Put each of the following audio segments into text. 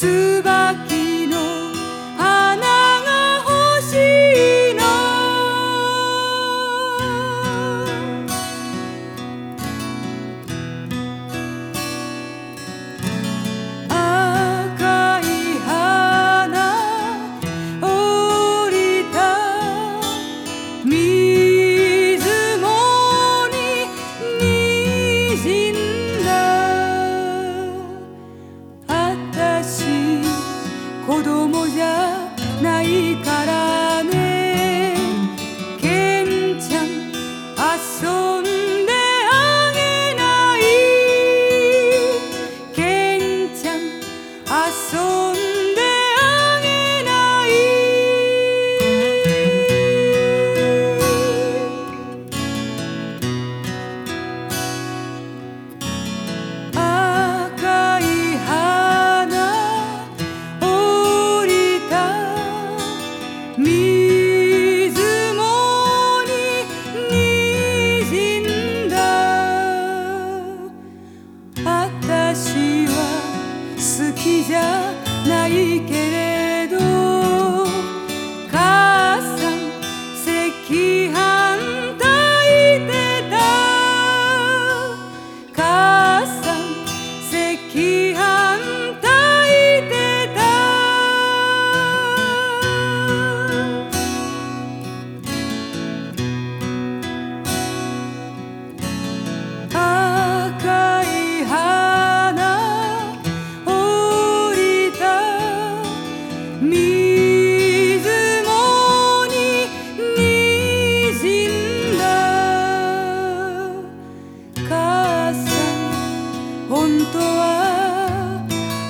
to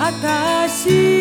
私